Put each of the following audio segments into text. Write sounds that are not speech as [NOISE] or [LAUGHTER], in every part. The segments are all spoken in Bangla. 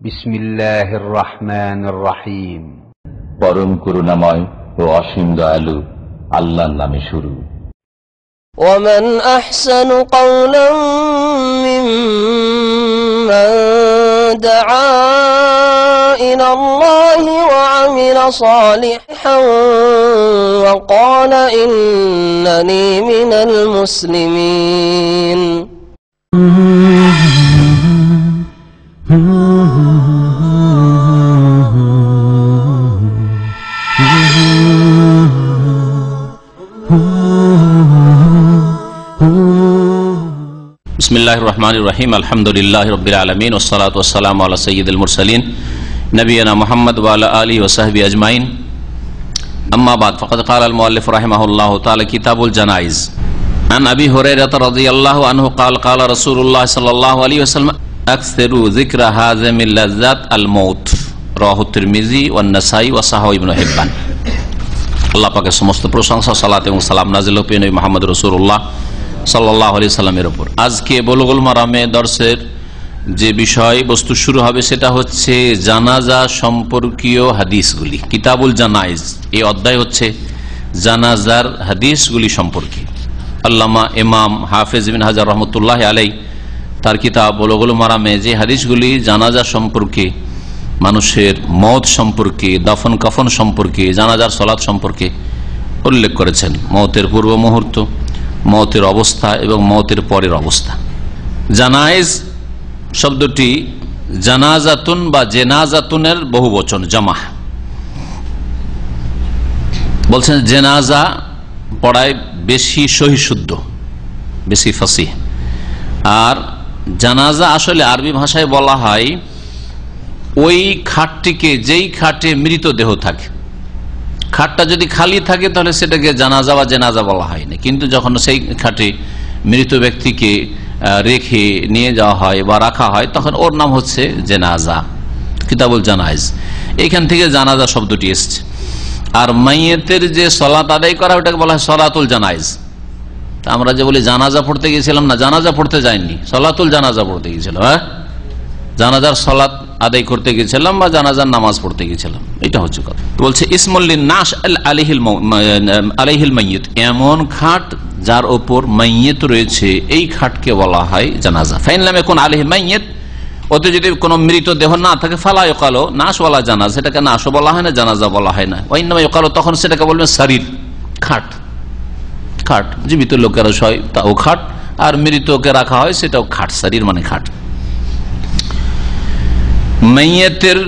بسم الله الرحمن الرحيم পরম করুণাময় ও অসীম দয়ালু আল্লাহর নামে শুরু ومن أحسن قولا ممن دعا إلى الله وعمل صالحا وقال إنني من المسلمين بسم الله الرحمن الرحيم الحمد لله رب العالمين والصلاة والسلام على سيد المرسلين نبينا محمد وعلى آله وصحبه أجمعين أما بعد فقد قال المؤلف رحمه الله تعالى كتاب الجنائز عن أبي هريرة رضي الله عنه قال قال رسول الله صلى الله عليه وسلم যে জিকরা বস্তু মিজি ও নাসাই আল্লাহ সমস্ত প্রশংসা, সালাত এবং সালাম নাজিল ওপর আজকে মারামে দর্শের যে বিষয়বস্তু শুরু হবে সেটা হচ্ছে জানাজা সম্পর্কীয় হাদিসগুলি, কিতাবুল জানাইজ। এই অধ্যায় হচ্ছে জানাজার হাদিসগুলি সম্পর্কে। আল্লামা ইমাম হাফেজ বিন হাজার রহমতুল্লাহ আলাই তার কিতাব, বলগুল মারামে, যে হাদিসগুলি জানাজা সম্পর্কে, মানুষের মত সম্পর্কে, দফন কাফন সম্পর্কে, জানাজার সলাদ সম্পর্কে উল্লেখ করেছেন। মতের পূর্ব মুহূর্ত, মতের অবস্থা এবং মতের পরের অবস্থা। জানাইজ শব্দটি জানাজাতুন বা জেনাজাতুনের বহু বচন জামা বলছেন, জেনাজা পড়ায় বেশি সহিশুদ্ধ, বেশি ফাঁসি আর জানাজা আসলে আরবি ভাষায় বলা হয়, ওই খাটটিকে, যেই খাটে মৃতদেহ থাকে। খাটটা যদি খালি থাকে, তাহলে সেটাকে জানাজা বা জেনাজা বলা হয় না কিন্তু যখন সেই খাটে মৃত ব্যক্তিকে রেখে নিয়ে যাওয়া হয় বা রাখা হয়, তখন ওর নাম হচ্ছে জেনাজা, কিতাবুল জানাইজ। এইখান থেকে জানাজা শব্দটি এসছে। আর মাইয়েতের যে সলাত আদায় করা, ওটাকে বলা হয় সলাতুল জানাইজ। আমরা যে বলি জানাজা পড়তে গেছিলাম না, জানাজা পড়তে যাইনি, সলাতুল জানাজা পড়তে গেছিলাম হ্যাঁ? জানাজার সলাৎ আদায় করতে গেছিলাম বা জানাজার নামাজ পড়তে গেছিলাম এটা হচ্ছে কথা। বলছে ইসমুল্লিন নাস আলিহিল আলিহিল মাইয়ত এমন খাট যার ওপর মাইয়ত রয়েছে, এই খাটকে বলা হয় জানাজা। ফাইনলাম এখন আলিহ মাইয়ত ওতে যদি কোনো মৃত দেহ না থাকে, ফালা কালো নাশওয়ালা জানাজ, সেটাকে নাশও বলা হয় না, জানাজা বলা হয় না। ওই নামে কালো তখন সেটাকে বলবেন শরীর খাট। খাট, জীবিত লোকেরা তাও খাট, আর মৃতকে রাখা হয় সেটাও খাট, শরীর মানে খাট। মাইয়াতের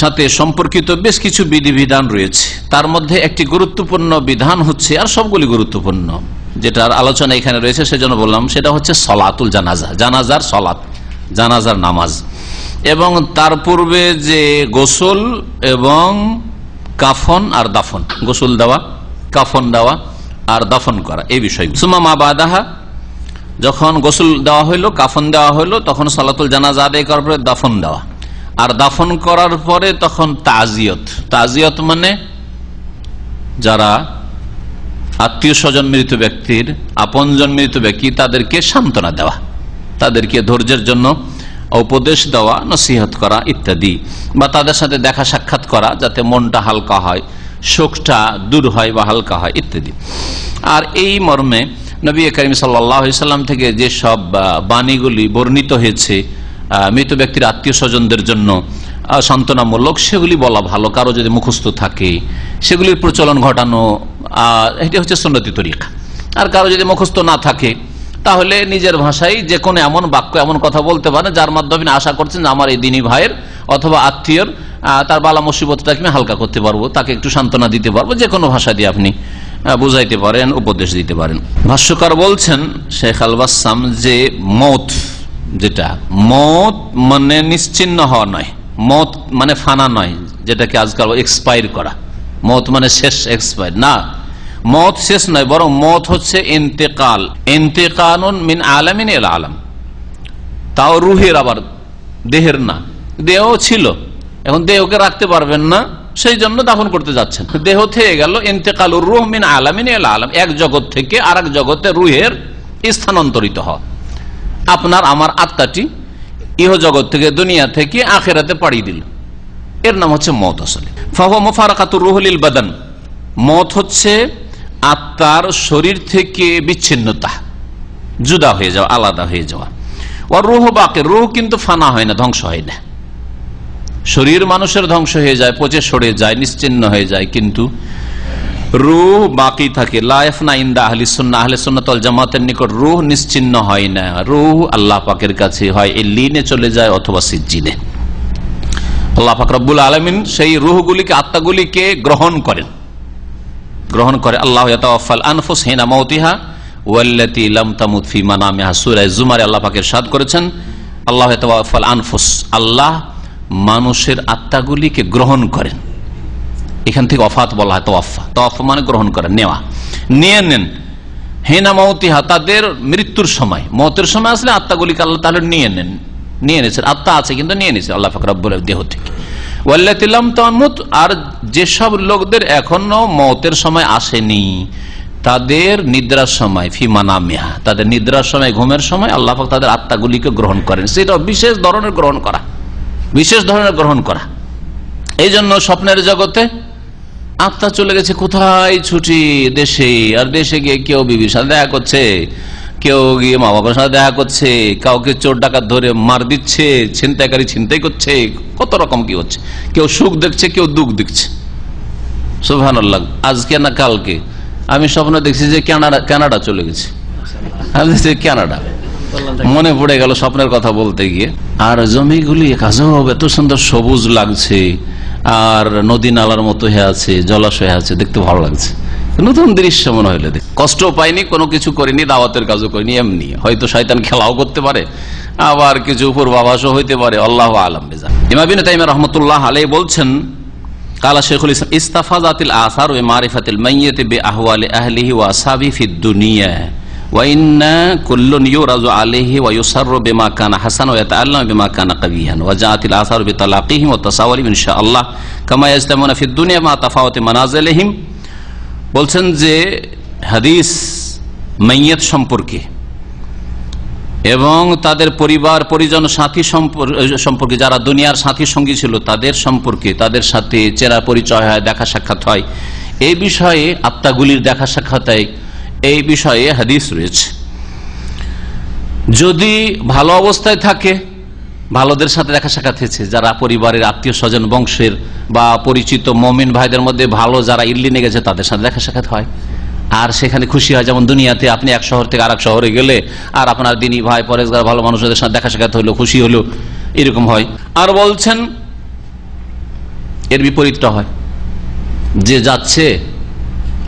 সাথে সম্পর্কিত বেশ কিছু বিধিবিধান রয়েছে। তার মধ্যে একটি গুরুত্বপূর্ণ বিধান হচ্ছে, আর সবগুলি গুরুত্বপূর্ণ, যেটার আলোচনা এখানে রয়েছে, সেজন্য বললাম, সেটা হচ্ছে সলাতুল জানাজা, জানাজার সলাত জানাজার নামাজ। এবং তার পূর্বে যে গোসল এবং কাফন আর দাফন। গোসল দেওয়া, কাফন দেওয়া আর দাফন করা, এই বিষয় সুমা মা বাদাহা, যখন গোসল দেওয়া হইল, কাফন দেওয়া হইল, তখন সলাতুল জানাজা আদায় করার পরে দাফন দেওয়া। আর দাফন করার পরে তখন তাজিয়ত। তাজিয়ত মানে যারা আত্মীয় স্বজন মৃত ব্যক্তির, আপনজন মৃত ব্যক্তি, তাদেরকে সান্ত্বনা দেওয়া, তাদেরকে ধৈর্যের জন্য উপদেশ দেওয়া, নসিহত করা ইত্যাদি, বা তাদের সাথে দেখা সাক্ষাৎ করা, যাতে মনটা হালকা হয়। শোকটা দূর হয় বা হালকা হয়, ইত্যাদি। আর এই মর্মে নবী করিম সাল্লাম থেকে যে সব বাণীগুলি বর্ণিত হয়েছে মৃত ব্যক্তির আত্মীয় স্বজনদের জন্য সান্ত্বনামূলক, সেগুলি বলা ভালো, কারও যদি মুখস্থ থাকে, সেগুলির প্রচলন ঘটানো এটি হচ্ছে সন্নতি তরিকা। আর কারও যদি মুখস্থ না থাকে, তাহলে নিজের ভাষায় যে কোনো এমন বাক্য, এমন কথা বলতে পারে, যার মাধ্যমে আশা করছেন আমার এই দিনী ভাইয়ের অথবা আত্মীয়র তার বালা মুসিবতটাকে আমি হালকা করতে পারব, তাকে একটু সান্ত্বনা দিতে পারব যে কোনো ভাষা দিয়ে আপনি বুঝাইতে পারেন, উপদেশ দিতে পারেন। ভাষ্যকার বলছেন শেখ আলবাসাম যে মত যেটা, মত মানে নিশ্চিন্ন হওয়া নয়, মত মানে ফানা নয়, যেটাকে আজকাল এক্সপায়ার করা। মত মানে শেষ এক্সপায়ার না, মত শেষ নয়, বরং মত হচ্ছে ইন্তেকাল। ইন্তেকাল মিন আলামিন এল আলম তাও রুহের আবার দেহের না দেহ ছিল। এখন দেহকে রাখতে পারবেন না, সেই জন্য দাফন করতে যাচ্ছেন। দেহ থেকে গেল ইন্তেকাল রুহ মিন আলামিন আলম। এক জগৎ থেকে আর এক জগতে রুহের স্থানান্তরিত হওয়া। আপনার, আমার আত্মাটি ইহ জগৎ থেকে, দুনিয়া থেকে আখেরাতে পাড়ি দিল। এর নাম হচ্ছে মত আসলে। ফাহ মোফারাকাতুর রুহলিল বাদান। মত হচ্ছে আত্মার শরীর থেকে বিচ্ছিন্নতা। জুদা হয়ে যাওয়া, আলাদা হয়ে যাওয়া। ও রুহ বাকে। রুহ কিন্তু ফানা হয় না, ধ্বংস হয় না। শরীর মানুষের ধ্বংস হয়ে যায়, পচে সরে যায়, নিশ্চিন্ন হয়ে যায়, কিন্তু রুহ বাকি থাকে। লাইফনা ইন্দা আহলি সুন্না আহলে সুন্নাতল জামাতের নিকট রুহ নিশ্চিন্ন হয় না। রুহ আল্লাহ পাকের কাছে হয় এ লিনে চলে যায় অথবা সিজ্জিনে। আল্লাহ পাক রব্বুল আলমিন সেই রুহগুলিকে, আত্মাগুলিকে গ্রহণ করেন। গ্রহণ করে, আল্লাহ আনফুস হিনা মাউতিহা, ওয়াল্লাতি লাম তামুত ফি মানামিহা। জুমারে আল্লাহ পাকের সাদ করেছেন, আল্লাহ আনফুস। আল্লাহ মানুষের আত্মাগুলিকে গ্রহণ করেন। এখান থেকে অফাত বলা হয় তোয়াফা। তোয়াফা মানে গ্রহণ করেন নেওয়া। নিয়ে নেন। হেনা মৌতিহা তাদের মৃত্যুর সময়। মতের সময় আসলে আত্মাগুলিকে আল্লাহ তাহলে নিয়ে নেন। নিয়ে নিয়েছেন। আত্মা আছে কিন্তু নিয়ে নিয়েছে আল্লাহ ফাকরাবুল দেহ থেকে। আর যেসব লোকদের এখনও মতের সময় আসেনি, তাদের নিদ্রার সময় ফিমানা মেহা তাদের নিদ্রার সময়, ঘুমের সময় আল্লাহ তাদের আত্মাগুলিকে গ্রহণ করেন। সেটা বিশেষ ধরনের গ্রহণ করা। বিশেষ ধরনের গ্রহণ করা। এই জন্য স্বপ্নের জগতে আত্মা চলে গেছে কোথায়? ছুটি, দেশে। আর দেশে গিয়ে কেউ বিবির সাথে দেখা করছে, কেউ গিয়ে মা বাবার সাথে দেখা করছে, কাউকে চোর ডাকাত ধরে মার দিচ্ছে, ছিনতাইকারী ছিনতাই করছে, কত রকম কি হচ্ছে। কেউ সুখ দেখছে, কেউ দুঃখ দেখছে। সুহান আজকে না কালকে? আমি স্বপ্ন দেখছি যে কানাডা কানাডা চলে গেছে। আমি দেখছি মনে পড়ে গেল স্বপ্নের কথা বলতে গিয়ে। আর জমিগুলি এত সুন্দর সবুজ লাগছে, আর নদী নালার মতো হয়ে আছে, জলাশয় আছে, দেখতে ভালো লাগছে। নতুন দৃশ্য মনে হইলে কষ্ট পাইনি, কোনো কিছু করিনি, দাওয়াতের কাজও করিনি, এমনি। হয়তো শয়তান খেলাও করতে পারে, আবার কিছু উপর বাবাসও হইতে পারে, আল্লাহ আলম বেজা ইমাবিন তাইমা রহমতুল্লাহ আলাই বলছেন, কালা শেখুল ইসলাম, ইস্তাফাজাতিল আসার ও মারিফাতিল মাইয়াতে বে আহওয়ালে আহলিহি ওয়া সাবি ফিদ দুনিয়া। কুল্লুন হাসান মা বলছেন যে হাদিস মাইয়াত সম্পর্কে এবং তাদের পরিবার, পরিজন, সাথী সম্পর্কে যারা দুনিয়ার সাথী সঙ্গী ছিল, তাদের সম্পর্কে, তাদের সাথে চেরা পরিচয় হয়, দেখা সাক্ষাৎ হয়। এই বিষয়ে আত্মাগুলির দেখা সাক্ষাৎ হয়। এই বিষয়ে হাদিস রয়েছে। যদি ভালো অবস্থায় থাকে, ভালোদের সাথে দেখা সাক্ষাৎ হয়েছে, যারা পরিবারের আত্মীয় স্বজন বংশের বা পরিচিত মমিন ভাইদের মধ্যে ভালো যারা ইল্লিনে গেছে, তাদের সাথে দেখা সাক্ষাৎ হয়। আর সেখানে খুশি হয়, যেমন দুনিয়াতে আপনি এক শহর থেকে আর শহরে গেলে, আর আপনার দিনী ভাই, পরেশগার, ভালো মানুষদের সাথে দেখা সাক্ষাৎ হলো, খুশি হলো, এরকম হয়। আর বলছেন, এর বিপরীতটা হয়। যে যাচ্ছে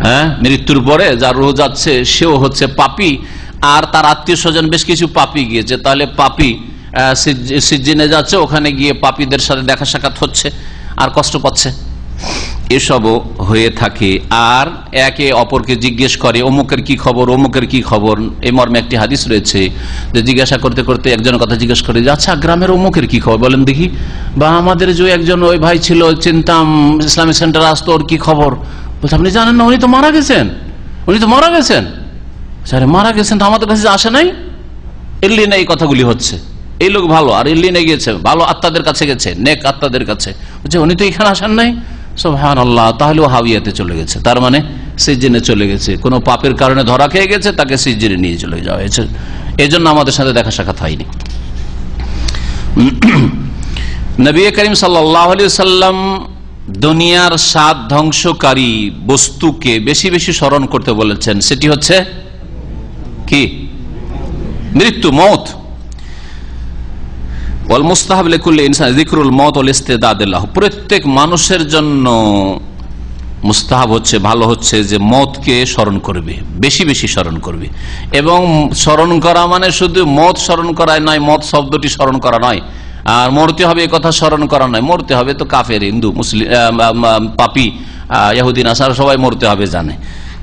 হ্যাঁ? মৃত্যুর পরে যার রোহ যাচ্ছে সেও হচ্ছে পাপি। আর তার আত্মীয় স্বজন বেশ কিছু পাপি গিয়েছে। তাহলে পাপি আহ, সিজ- যাচ্ছে ওখানে গিয়ে পাপীদের সাথে দেখা সাক্ষাৎ হচ্ছে আর কষ্ট পাচ্ছে। এসবও হয়ে থাকে। আর একে অপরকে জিজ্ঞেস করে অমুকের কি খবর? অমুকের কি খবর? এই মর্মে একটি হাদিস রয়েছে যে জিজ্ঞাসা করতে করতে একজনের কথা জিজ্ঞেস করে যে আচ্ছা গ্রামের অমুকের কি খবর? বলেন দেখি বা আমাদের যে একজন ওই ভাই ছিল চিন্তাম ইসলামিক সেন্টার আসতো ওর কি খবর? বলছে, আপনি জানেন না, উনি তো মারা গেছেন। উনি তো মারা গেছেন। স্যার মারা গেছেন তো আমাদের কাছে আসে নাই? এল্লিনে এই কথাগুলি হচ্ছে। এই লোক ভালো, আর এল্লিনে গিয়েছে। ভালো আত্মাদের কাছে গেছে, নেক আত্মাদের কাছে। বলছে, উনি তো এখানে আসেন নাই? সোহান আল্লাহ তাহলে ও হাবিয়াতে চলে গেছে। তার মানে সিজিনে চলে গেছে। কোনো পাপের কারণে ধরা খেয়ে গেছে, তাকে সিজিনে নিয়ে চলে যাওয়া হয়েছে। এই জন্য আমাদের সাথে দেখা সাক্ষাৎ হয়নি। [CLEARS THROAT] নবী করিম সাল্লাম দুনিয়ার স্বাদ ধ্বংসকারী বস্তুকে বেশি বেশি স্মরণ করতে বলেছেন। সেটি হচ্ছে কি? মৃত্যু, মত। প্রত্যেক মানুষের জন্য মুস্তাহাব হচ্ছে, ভালো হচ্ছে যে মতকে স্মরণ করবে, বেশি বেশি স্মরণ করবে। এবং স্মরণ করা মানে শুধু মত স্মরণ করায় নয়, মত শব্দটি স্মরণ করা নয়। আর মরতে হবে কথা স্মরণ করা নয়। মরতে হবে তো কাফের, হিন্দু মুসলিম পাপি ইহুদিন আসার সবাই মরতে হবে জানে।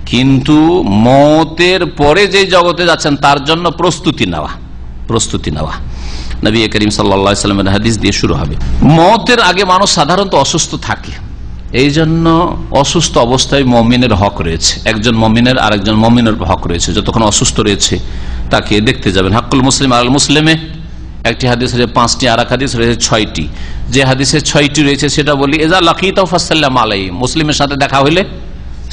কিন্তু মতের পরে যে জগতে যাচ্ছেন, তার জন্য প্রস্তুতি নেওয়া প্রস্তুতি নেওয়া। নবী করিম সাল্লামের হাদিস দিয়ে শুরু হবে। মতের আগে মানুষ সাধারণত অসুস্থ থাকে। এই জন্য অসুস্থ অবস্থায় মমিনের হক রয়েছে। একজন মমিনের আর একজন মমিনের হক রয়েছে। যতক্ষণ অসুস্থ রয়েছে, তাকে দেখতে যাবেন। হাক্কুল মুসলিম আল মুসলিমে একটি হাদিস রয়েছে, পাঁচটি আর এক হাদিস রয়েছে, ছয়টি। যে হাদিসে ছয়টি রয়েছে, সেটা বলি এজা লাকিত ফাসাল্লাম আলাই মুসলিমের সাথে দেখা হইলে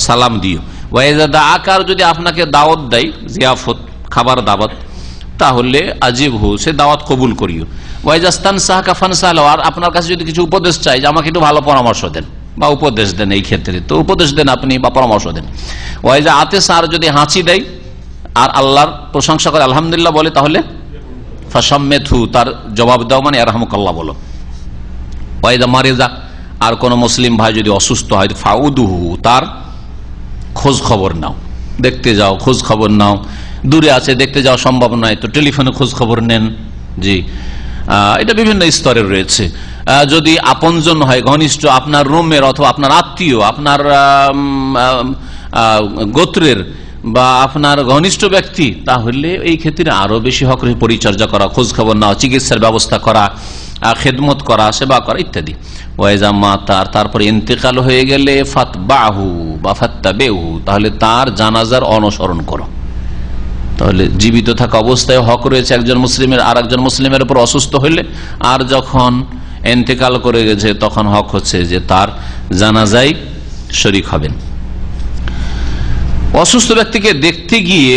সালাম দিও। ওয়াইজা দা আকার যদি আপনাকে দাওয়াত দেয়, জিয়াফত, খাবার দাওয়াত, তাহলে আজিব হু সে দাওয়াত কবুল করিও। ওয়াইজাস্তান সাহা কাফান সাহল আর আপনার কাছে যদি কিছু উপদেশ চাই যে আমাকে একটু ভালো পরামর্শ দেন, বা উপদেশ দেন এই ক্ষেত্রে, তো উপদেশ দেন আপনি বা পরামর্শ দেন। ওয়াইজা আতে সার যদি হাঁচি দেয়, আর আল্লাহর প্রশংসা করে, আলহামদুলিল্লাহ বলে, তাহলে ফাসাম্মে তার জবাব দাও মানে আরহামকাল্লাহ বলো। ওয়াইদা মারেজা, আর কোন মুসলিম ভাই যদি অসুস্থ হয়, ফাউদুহু, তার খোঁজ খবর নাও। দেখতে যাও, খোঁজ খবর নাও। দূরে আছে, দেখতে যাওয়া সম্ভব নয়, তো টেলিফোনে খোঁজ খবর নেন। জি। এটা বিভিন্ন স্তরের রয়েছে। যদি আপনজন হয়, ঘনিষ্ঠ, আপনার রুমের অথবা আপনার আত্মীয়, আপনার গোত্রের বা আপনার ঘনিষ্ঠ ব্যক্তি, তাহলে এই ক্ষেত্রে আরও বেশি হক রয়ে পরিচর্যা করা খোঁজ খবর নেওয়া, চিকিৎসার ব্যবস্থা করা খেদমত করা, সেবা করা ইত্যাদি। ওয়াইজা মা তার তারপরে ইন্তেকাল হয়ে গেলে ফাত বাহু বা ফাত্তা বেহু তাহলে তার জানাজার অনুসরণ করো। তাহলে জীবিত থাকা অবস্থায় হক রয়েছে একজন মুসলিমের আর একজন মুসলিমের উপর অসুস্থ হইলে, আর যখন এন্তেকাল করে গেছে, তখন হক হচ্ছে যে তার জানাজাই শরিক হবেন। অসুস্থ ব্যক্তিকে দেখতে গিয়ে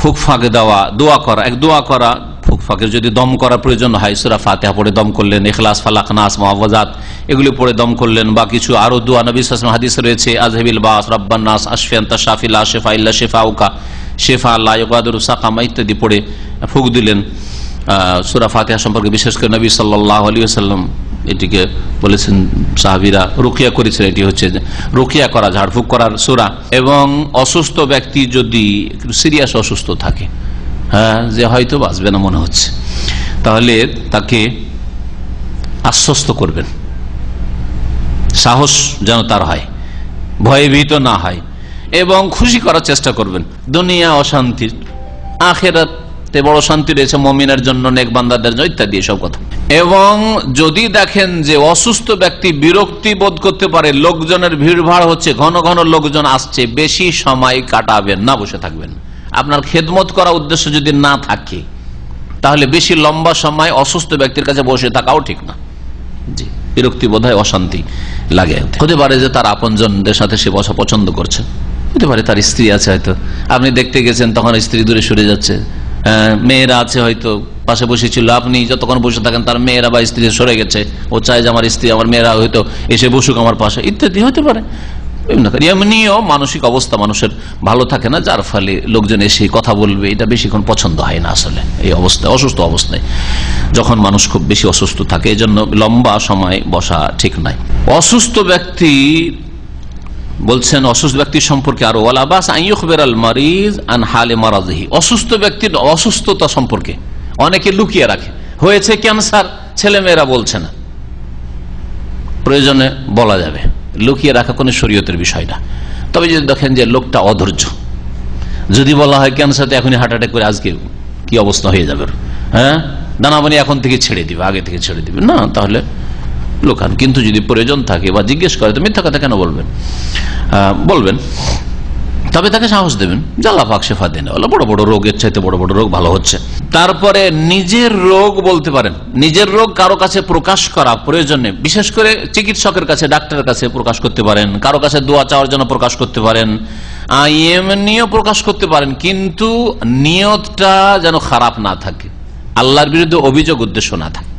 ফুক ফাঁকে দেওয়া, দোয়া করা, এক দোয়া করা, ফুক ফাঁকে যদি দম করার প্রয়োজন হয়, সুরা ফাতেহা পড়ে দম করলেন এখলাস ফালাক, নাস মহাবাজাত এগুলি পড়ে দম করলেন, বা কিছু আরও দোয়া, নবী সাসম হাদিস রয়েছে আজহেবিল বাস, রব্বান নাস আশফিয়ান্তা শাফিল্লা শেফা ইল্লা শেফা উকা শেফা আল্লাহ সাকামা ইত্যাদি পড়ে ফুক দিলেন। সুরা ফাতেহা সম্পর্কে বিশেষ করে নবী সাল্লাহ আলী আসাল্লাম এটিকে বলেছেন সাহাবিরা, রুকিয়া করেছেন, এটি হচ্ছে রুকিয়া করা, ঝাড়ফুঁক করার সুরা। এবং অসুস্থ ব্যক্তি যদি সিরিয়াস অসুস্থ থাকে হ্যাঁ যে হয়তো বাঁচবে না মনে হচ্ছে, তাহলে তাকে আশ্বস্ত করবেন। সাহস যেন তার হয়, ভয়ভীত না হয়, এবং খুশি করার চেষ্টা করবেন। দুনিয়া অশান্তির, আখেরাতে বড় শান্তি রয়েছে, মমিনের জন্য নেক বান্দাদের জন্য, ইত্যাদি এসব কথা। এবং যদি দেখেন যে অসুস্থ ব্যক্তি বিরক্তি বোধ করতে পারে, লোকজনের ভিড়ভাড় হচ্ছে, ঘন ঘন লোকজন আসছে, বেশি সময় কাটাবেন না, বসে থাকবেন। আপনার খেদমত করা উদ্দেশ্য যদি না থাকে, তাহলে বেশি লম্বা সময় অসুস্থ ব্যক্তির কাছে বসে থাকাও ঠিক না। জি, বিরক্তি বোধ হয় অশান্তি লাগে। হতে পারে যে তার আপনজনদের সাথে সে বসা পছন্দ করছে। হতে পারে তার স্ত্রী আছে হয়তো। আপনি দেখতে গেছেন, তখন স্ত্রী দূরে সরে যাচ্ছে। মেয়েরা আছে হয়তো, পাশে বসেছিল আপনি যতক্ষণ বসে থাকেন তার মেয়েরা বা স্ত্রী সরে গেছে। ও চায় যে আমার স্ত্রী, আমার মেয়েরা হয়তো এসে বসুক আমার পাশে, ইত্যাদি হতে পারে। এমনিও মানসিক অবস্থা মানুষের ভালো থাকে না, যার ফলে লোকজন এসে কথা বলবে, এটা বেশিক্ষণ পছন্দ হয় না আসলে, এই অবস্থায় অসুস্থ অবস্থায়। যখন মানুষ খুব বেশি অসুস্থ থাকে এই জন্য লম্বা সময় বসা ঠিক নাই। অসুস্থ ব্যক্তি বলছেন, অসুস্থ ব্যক্তির সম্পর্কে আরও ওয়ালাবাস মারিজ আন হালে মারাজহি। অসুস্থ ব্যক্তির অসুস্থতা সম্পর্কে অনেকে লুকিয়ে রাখে। হয়েছে ক্যান্সার ছেলে মেয়েরা বলছে না। প্রয়োজনে বলা যাবে। লুকিয়ে রাখা কোনো শরীয়তের বিষয় না। তবে যদি দেখেন যে লোকটা অধৈর্য, যদি বলা হয় ক্যান্সার ক্যান্সারতে এখনই হার্ট অ্যাটাক করে আজকে কি অবস্থা হয়ে যাবে? হ্যাঁ? দানাবানি এখন থেকে ছেড়ে দিবে, আগে থেকে ছেড়ে দিবে। না, তাহলে লোকান কিন্তু যদি প্রয়োজন থাকে বা জিজ্ঞেস করে, তো মিথ্যা কথা কেন বলবেন? বলবেন। তবে তাকে সাহস দেবেন জ্বালা পাক শেফা দেন। বড় বড় রোগের চাইতে বড় বড় রোগ ভালো হচ্ছে। তারপরে নিজের রোগ বলতে পারেন, নিজের রোগ কারও কাছে প্রকাশ করা প্রয়োজনে বিশেষ করে চিকিৎসকের কাছে, ডাক্তারের কাছে প্রকাশ করতে পারেন, কারও কাছে দোয়া চাওয়ার জন্য প্রকাশ করতে পারেন এমনিও প্রকাশ করতে পারেন, কিন্তু নিয়তটা যেন খারাপ না থাকে। আল্লাহর বিরুদ্ধে অভিযোগ উদ্দেশ্য না থাকে।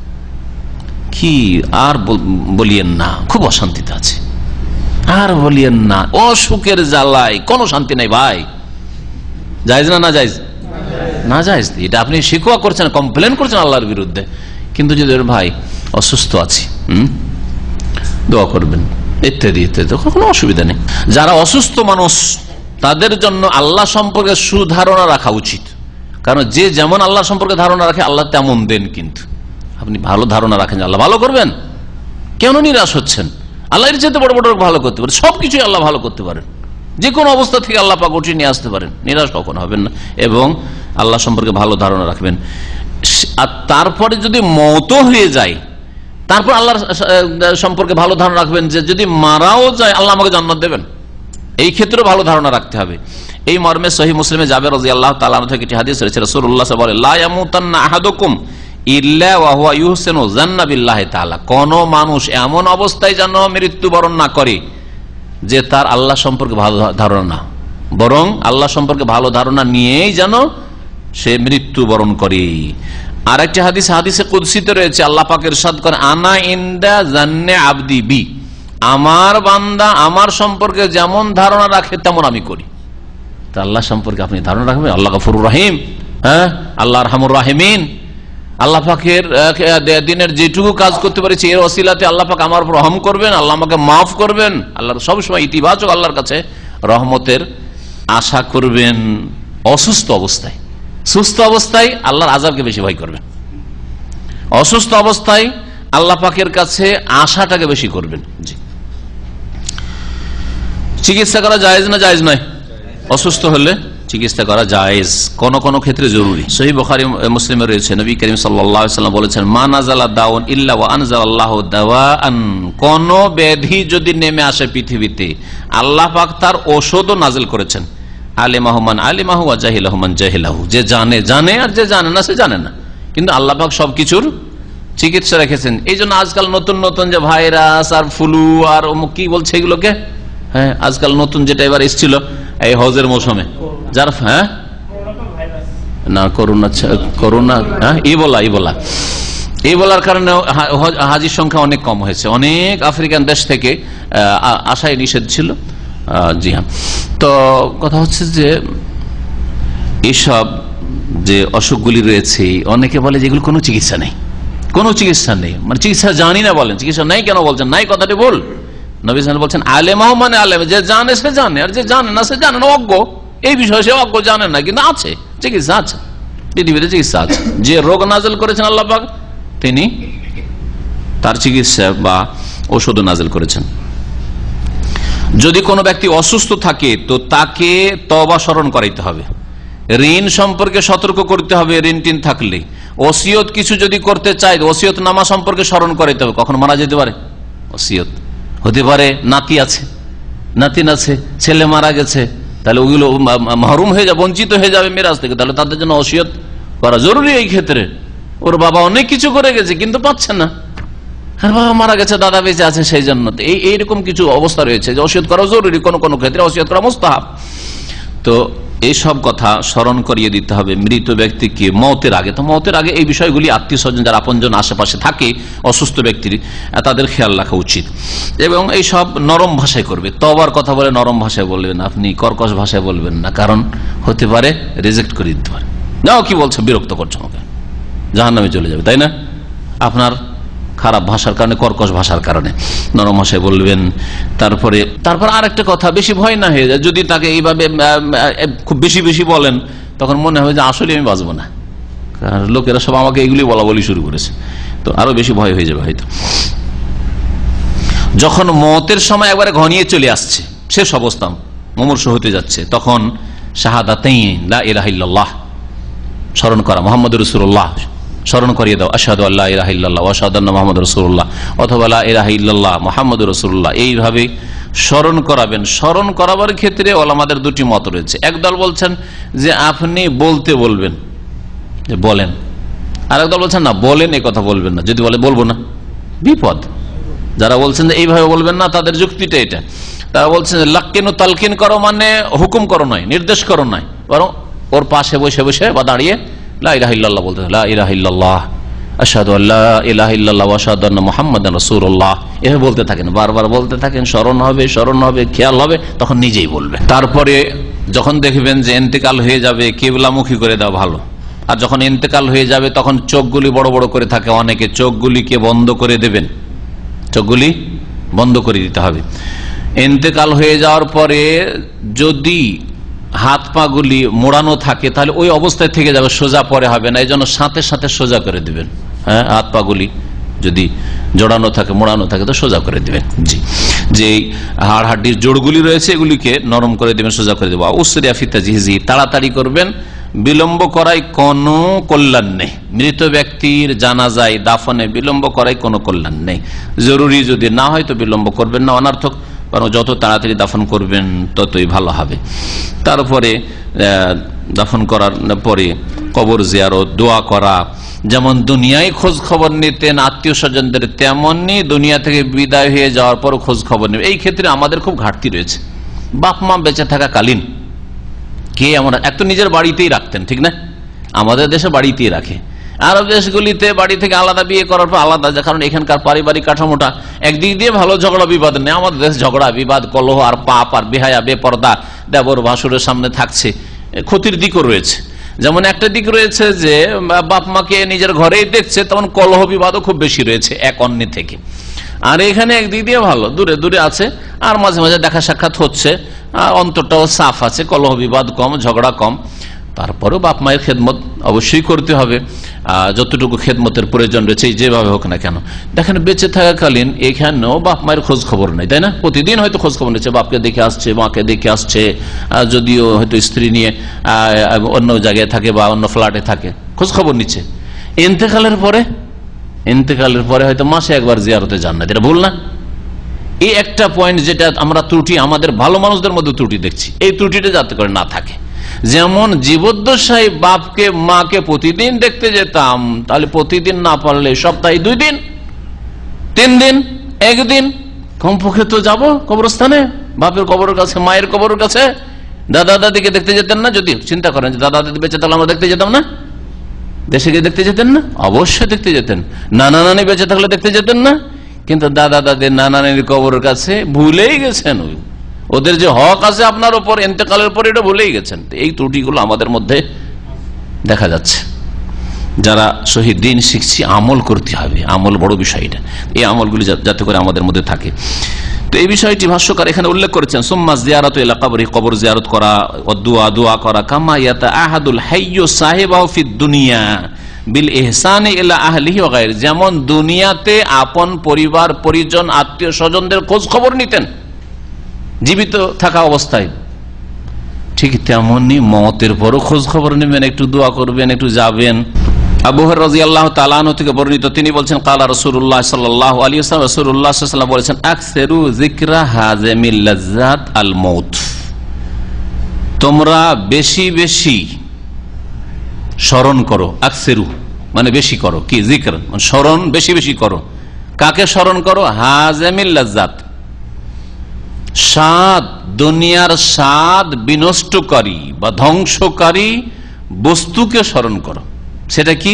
কি আর বলিয়েন না, খুব অশান্তিতে আছে। আর বলিয়েন না, অসুখের জ্বালায় কোনো শান্তি নাই ভাই। যাইজ না না যাইজ না যাইজ এটা আপনি শিকোয়া করছেন কমপ্লেন করছেন আল্লাহর বিরুদ্ধে। কিন্তু যদি ভাই অসুস্থ আছি দোয়া করবেন। ইত্যাদি ইত্যাদি কোনো অসুবিধা নেই। যারা অসুস্থ মানুষ, তাদের জন্য আল্লাহ সম্পর্কে সুধারণা রাখা উচিত। কারণ যে যেমন আল্লাহ সম্পর্কে ধারণা রাখে, আল্লাহ তেমন দেন কিন্তু। আপনি ভালো ধারণা রাখেন আল্লাহ ভালো করবেন? কেন নিরাশ হচ্ছেন? আল্লাহর চেয়ে বড় বড় ভালো করতে পারেন সবকিছুই আল্লাহ ভালো করতে পারেন। যে কোনো অবস্থা থেকে আল্লাহ পাক উঠিয়ে নিয়ে আসতে পারেন। নিরাশ কখন হবেন না। এবং আল্লাহ সম্পর্কে ভালো ধারণা রাখবেন। আর তারপরে যদি মত হয়ে যায়, তারপর আল্লাহর সম্পর্কে ভালো ধারণা রাখবেন যে যদি মারাও যায়, আল্লাহ আমাকে জান্নাত দেবেন। এই ক্ষেত্রে ভালো ধারণা রাখতে হবে। এই মর্মে সহি মুসলিমে যাবে রাজি আল্লাহ তালা থেকে হাদিস রয়েছে রসুল্লাহ বলে লায়ামুতান্না কোন মানুষ এমন অবস্থায় যেন মৃত্যুবরণ না করে যে তার আল্লাহ সম্পর্কে ভালো ধারণা। বরং আল্লাহ সম্পর্কে ভালো ধারণা নিয়েই যেন সে মৃত্যুবরণ করে। আর একটি হাদিস, হাদিসে কুদ্সিতে রয়েছে, আল্লাহ পাকের সাদ করে আনা ইন্দা জান্নে আবদি বি। আমার বান্দা আমার সম্পর্কে যেমন ধারণা রাখে, তেমন আমি করি। তা আল্লাহ সম্পর্কে আপনি ধারণা রাখবেন? আল্লাহ গফুর রাহিম। হ্যাঁ? আল্লাহ রহমুর রাহিমিন। আল্লাহ দিনের যেটুকু কাজ করতে পারেছি, এর অসিলাতে আল্লাহ আমার উপর রহম করবেন, আল্লাহ আমাকে মাফ করবেন আল্লাহর সবসময় ইতিবাচক আল্লাহর কাছে রহমতের আশা করবেন, অসুস্থ অবস্থায়। সুস্থ অবস্থায় আল্লাহর আজাবকে বেশি ভয় করবেন। অসুস্থ অবস্থায় আল্লাহ পাকের কাছে আশাটাকে বেশি করবেন, জি। চিকিৎসা করা জায়েজ না জায়েজ নয়? অসুস্থ হলে? চিকিৎসা করা জায়েজ। কোন কোন ক্ষেত্রে জরুরি। সহি বখারি মুসলিমে রয়েছে, নবী করিম সাল্লাম বলেছেন, মা নাজালা দাউন ইল্লা ওয়া আনজাল আল্লাহ দাওয়ান কোন ব্যাধি যদি নেমে আসে পৃথিবীতে, আল্লাহ পাক তার ওষুধও নাজিল করেছেন। আলিমাহমান আলিমাহু আর জাহিলাহমান জাহিলাহু। যে জানে জানে, আর যে জানে না, সে জানে না। কিন্তু আল্লাহ পাক সবকিছুর চিকিৎসা রেখেছেন। এই জন্য আজকাল নতুন নতুন যে ভাইরাস আর ফ্লু আর অমুক কি বলছে এগুলোকে? হ্যাঁ আজকাল নতুন যেটা এবার এসছিল এই হজের মৌসুমে। যার হ্যাঁ? না করোনা করোনা হ্যাঁ ইবোলা ইবোলা। ইবোলার কারণে হাজির সংখ্যা অনেক কম হয়েছে। অনেক আফ্রিকান দেশ থেকে আহ, আ- নিষেধ ছিল। জি হ্যাঁ। তো কথা হচ্ছে যে এইসব যে অসুখগুলি রয়েছে অনেকে বলে যেগুলো কোনো চিকিৎসা নেই। কোনো চিকিৎসা নেই। মানে চিকিৎসা জানি না বলেন চিকিৎসা নাই কেন বলছেন? নাই কথাটি বল। নবী বলছেন মানে আলেম, যে জানে সে জানে, আর যে জানে না সে জানে না, অজ্ঞ। এই বিষয়ে সে অজ্ঞ জানে না, কিন্তু আছে, চিকিৎসা আছে, পৃথিবীতে চিকিৎসা আছে। যে রোগ নাজেল করেছেন তিনি তার চিকিৎসা বা নাজেল করেছেন। যদি কোনো ব্যক্তি অসুস্থ থাকে, তো তাকে তবা স্মরণ করাইতে হবে। ঋণ সম্পর্কে সতর্ক করতে হবে, ঋণ টিন থাকলে। ওসিয়ত কিছু যদি করতে চায় ওসিয়ত নামা সম্পর্কে স্মরণ করাইতে হবে। কখন মারা যেতে পারে? ওসিয়ত। হতে পারে, নাতি আছে, নাতিন আছে, ছেলে মারা গেছে, তাহলে ওগুলো মা- মা- হয়ে যাবে বঞ্চিত হয়ে যাবে মেরাজ থেকে, তাহলে তাদের জন্য ওসিয়ত করা জরুরি এই ক্ষেত্রে। ওর বাবা অনেক কিছু করে গেছে, কিন্তু পাচ্ছে না। আর বাবা মারা গেছে, দাদা বেঁচে আছে সেই জন্য। এই, এইরকম কিছু অবস্থা রয়েছে যে অসিয়ত করা জরুরি, কোনো কোনো ক্ষেত্রে অসিয়ত করা মোস্তাহাব। তো এইসব কথা স্মরণ করিয়ে দিতে হবে। মৃত ব্যক্তিকে মতের আগে? তো মতের আগে এই বিষয়গুলি আত্মীয় স্বজন যারা আপনজন আশেপাশে থাকে, অসুস্থ ব্যক্তির তাদের খেয়াল রাখা উচিত। এবং এই সব নরম ভাষায় করবে। তবার কথা বলে নরম ভাষায় বলবেন আপনি কর্কশ ভাষায় বলবেন না। কারণ হতে পারে রিজেক্ট করে দিতে পারে। যাও কি বলছো? বিরক্ত করছ আমাকে। জাহান নামে চলে যাবে, তাই না? আপনার খারাপ ভাষার কারণে, কর্কশ ভাষার কারণে। নরম ভাষায় বলবেন। তারপরে, তারপর আরেকটা কথা, বেশি ভয় না হয়ে যায়। যদি তাকে এইভাবে খুব বেশি বেশি বলেন, তখন মনে হয় যে আসলে আমি বাঁচবো না। কারণ লোকেরা সব আমাকে এগুলি বলা বলি শুরু করেছে। তো আরও বেশি ভয় হয়ে যাবে হয়তো। যখন মতের সময় একবারে ঘনিয়ে চলে আসছে, শেষ অবস্থা, মমর্ষ হতে যাচ্ছে, তখন শাহাদাতেই লা ইলাহা স্মরণ করা মোহাম্মদ রসুল্লাহ স্মরণ করিয়ে দাও আসাদু আল্লাহ ইরাহিল্লাহ ওয়াসাদান্না মোহাম্মদ রসুল্লাহ অথবা লা ইরাহিল্লাহ মোহাম্মদ রসুল্লাহ এইভাবে স্মরণ করাবেন। স্মরণ করাবার ক্ষেত্রে ওলামাদের দুটি মত রয়েছে। একদল বলছেন যে আপনি বলতে বলবেন, যে বলেন। আর একদল বলছেন, না, বলেন, এ কথা বলবেন না। যদি বলে, বলব না। বিপদ। যারা বলছেন যে এইভাবে বলবেন না, তাদের যুক্তিটা এটা। তারা বলছেন লাক্কিন ও তালকিন করো মানে হুকুম করো নয়, নির্দেশ করো নয়। বরং ওর পাশে বসে বসে বা দাঁড়িয়ে লা ইলাহা বলতে হবে, লা ইলাহা ইল্লাল্লাহ আশহাদু আল্লা ইলাহা ইল্লাল্লাহ ওয়া আশহাদু আন্না মুহাম্মাদান রাসূলুল্লাহ। এভাবে বলতে থাকেন বারবার বলতে থাকেন স্মরণ হবে স্মরণ হবে খেয়াল হবে তখন নিজেই বলবে। তারপরে যখন দেখবেন যে এন্তেকাল হয়ে যাবে কেবলামুখী করে দেওয়া ভালো। আর যখন এন্তেকাল হয়ে যাবে তখন চোখগুলি বড় বড় করে থাকে অনেকে চোখগুলিকে বন্ধ করে দেবেন। চোখগুলি বন্ধ করে দিতে হবে। এন্তেকাল হয়ে যাওয়ার পরে যদি হাত পাগুলি মোড়ানো থাকে, তাহলে ওই অবস্থায় থেকে যাবে, সোজা পরে হবে না এই জন্য সাথে সাথে সোজা করে দিবেন। হ্যাঁ হাত পাগুলি যদি জোড়ানো থাকে, মোড়ানো থাকে, তো সোজা করে দিবেন। জি। যে হাড় হাড্ডির জোড়গুলি রয়েছে, এগুলিকে নরম করে দিবেন, সোজা করে দেবো উসরিয়া ফিতা জিহি তাড়াতাড়ি করবেন। বিলম্ব করাই কোনো কল্যাণ নেই। মৃত ব্যক্তির জানা যায় দাফনে বিলম্ব করাই কোনো কল্যাণ নেই। জরুরি যদি না হয়, তো বিলম্ব করবেন না। অনার্থক বরং যত তাড়াতাড়ি দাফন করবেন, ততই ভালো হবে। তারপরে দাফন করার পরে কবর জিয়ারত, দোয়া করা। যেমন দুনিয়ায় খোঁজ খবর নিতেন আত্মীয় স্বজনদের তেমনই দুনিয়া থেকে বিদায় হয়ে যাওয়ার পর খোঁজ খবর নেবে এই ক্ষেত্রে আমাদের খুব ঘাটতি রয়েছে। বাপ মা বেঁচে থাকা কালীন। কে আমরা এক তো নিজের বাড়িতেই রাখতেন, ঠিক না? আমাদের দেশে বাড়িতেই রাখে। আরব দেশগুলিতে বাড়ি থেকে আলাদা বিয়ে করার পর আলাদা কারণ এখানকার পারিবারিক কাঠামোটা একদিক দিয়ে ভালো ঝগড়া বিবাদ নেই। আমাদের দেশ ঝগড়া, বিবাদ, কলহ আর পাপ আর বেহায়া, বেপর্দা, দেবর ভাসুরের সামনে থাকছে ক্ষতির দিকও রয়েছে। যেমন একটা দিক রয়েছে যে বাপ মাকে নিজের ঘরেই দেখছে, তেমন কলহ বিবাদও খুব বেশি রয়েছে এক অন্য থেকে। আর এখানে একদিক দিয়ে ভালো, দূরে দূরে আছে, আর মাঝে মাঝে দেখা সাক্ষাৎ হচ্ছে অন্তরটাও সাফ আছে, কলহ বিবাদ কম, ঝগড়া কম। তারপরেও বাপ মায়ের খেদমত অবশ্যই করতে হবে। যতটুকু খেদমতের প্রয়োজন রয়েছে যেভাবে হোক না কেন। দেখেন, বেঁচে থাকাকালীন এখানেও বাপ মায়ের খোঁজ খবর নেই, তাই না? প্রতিদিন হয়তো খোঁজ খবর নিচ্ছে, বাপকে দেখে আসছে, মাকে দেখে আসছে যদিও হয়তো স্ত্রী নিয়ে অন্য জায়গায় থাকে বা অন্য ফ্ল্যাটে থাকে খোঁজ খবর নিচ্ছে। ইন্তেকালের পরে ইন্তেকালের পরে হয়তো মাসে একবার জিয়ারতে যান না, এটা ভুল না? এই একটা পয়েন্ট যেটা আমরা ত্রুটি, আমাদের ভালো মানুষদের মধ্যে ত্রুটি দেখছি, এই ত্রুটিটা যাতে করে না থাকে। যেমন জীবদ্দশাই বাপকে, মাকে প্রতিদিন দেখতে যেতাম, তাহলে প্রতিদিন না পারলে সপ্তাহে দুই দিন, তিন দিন একদিন কমপক্ষে তো যাব কবরস্থানে, বাপের কবরের কাছে, মায়ের কবরের কাছে। দাদা দাদিকে দেখতে যেতেন না? যদি চিন্তা করেন দাদা দাদি বেঁচে, তাহলে আমরা দেখতে যেতাম না? দেশে গিয়ে দেখতে যেতেন না? অবশ্যই দেখতে যেতেন। নানা নানি বেঁচে থাকলে দেখতে যেতেন না? কিন্তু দাদা দাদি নানা নানির কবরের কাছে ভুলেই গেছেন ওই ওদের যে হক আছে আপনার ওপর এতেকালের পর এটা ভুলেই গেছেন। এই ত্রুটিগুলো আমাদের মধ্যে দেখা যাচ্ছে। যারা শহীদ দিন শিখছি, আমল করতে হবে। আমল বড় বিষয়টা এই আমলগুলি যাতে করে আমাদের মধ্যে থাকে। তো এই বিষয়টি ভাষ্যকার এখানে উল্লেখ করেছেন, সোম্মা জিয়ারত এলাকাবরি কবর জিয়ারত করা দোয়া দোয়া করা, কামা ইয়াতা আহাদুল হাইয়ু সাহেব দুনিয়া বিল এহসান এলা যেমন দুনিয়াতে আপন পরিবার, পরিজন আত্মীয় স্বজনদের খোঁজ খবর নিতেন। জীবিত থাকা অবস্থায়। ঠিক তেমনি মতের পরও খোঁজ খবর নেবেন, একটু দোয়া করবেন, একটু যাবেন। আল্লাহ বর্ণিত, তিনি বলছেন বলেছেন জিকরা আল মৌত তোমরা বেশি বেশি স্মরণ করো, আকসেরু মানে বেশি করো, কি? জিক্র মানে স্মরণ বেশি বেশি করো। কাকে স্মরণ করো? হাজেমিল্লাজাত স্বাদ দুনিয়ার স্বাদ বিনষ্টকারী বা ধ্বংসকারী বস্তুকে স্মরণ করো। সেটা কি?